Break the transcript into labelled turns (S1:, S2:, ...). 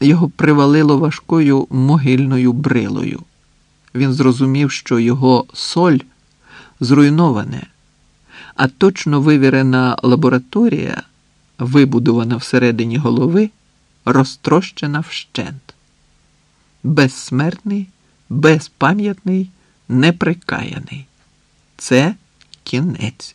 S1: його привалило важкою могильною брилою. Він зрозумів, що його соль зруйноване, а точно вивірена лабораторія, вибудована всередині голови, розтрощена вщент. Безсмертний, безпам'ятний, неприкаяний. Це кінець.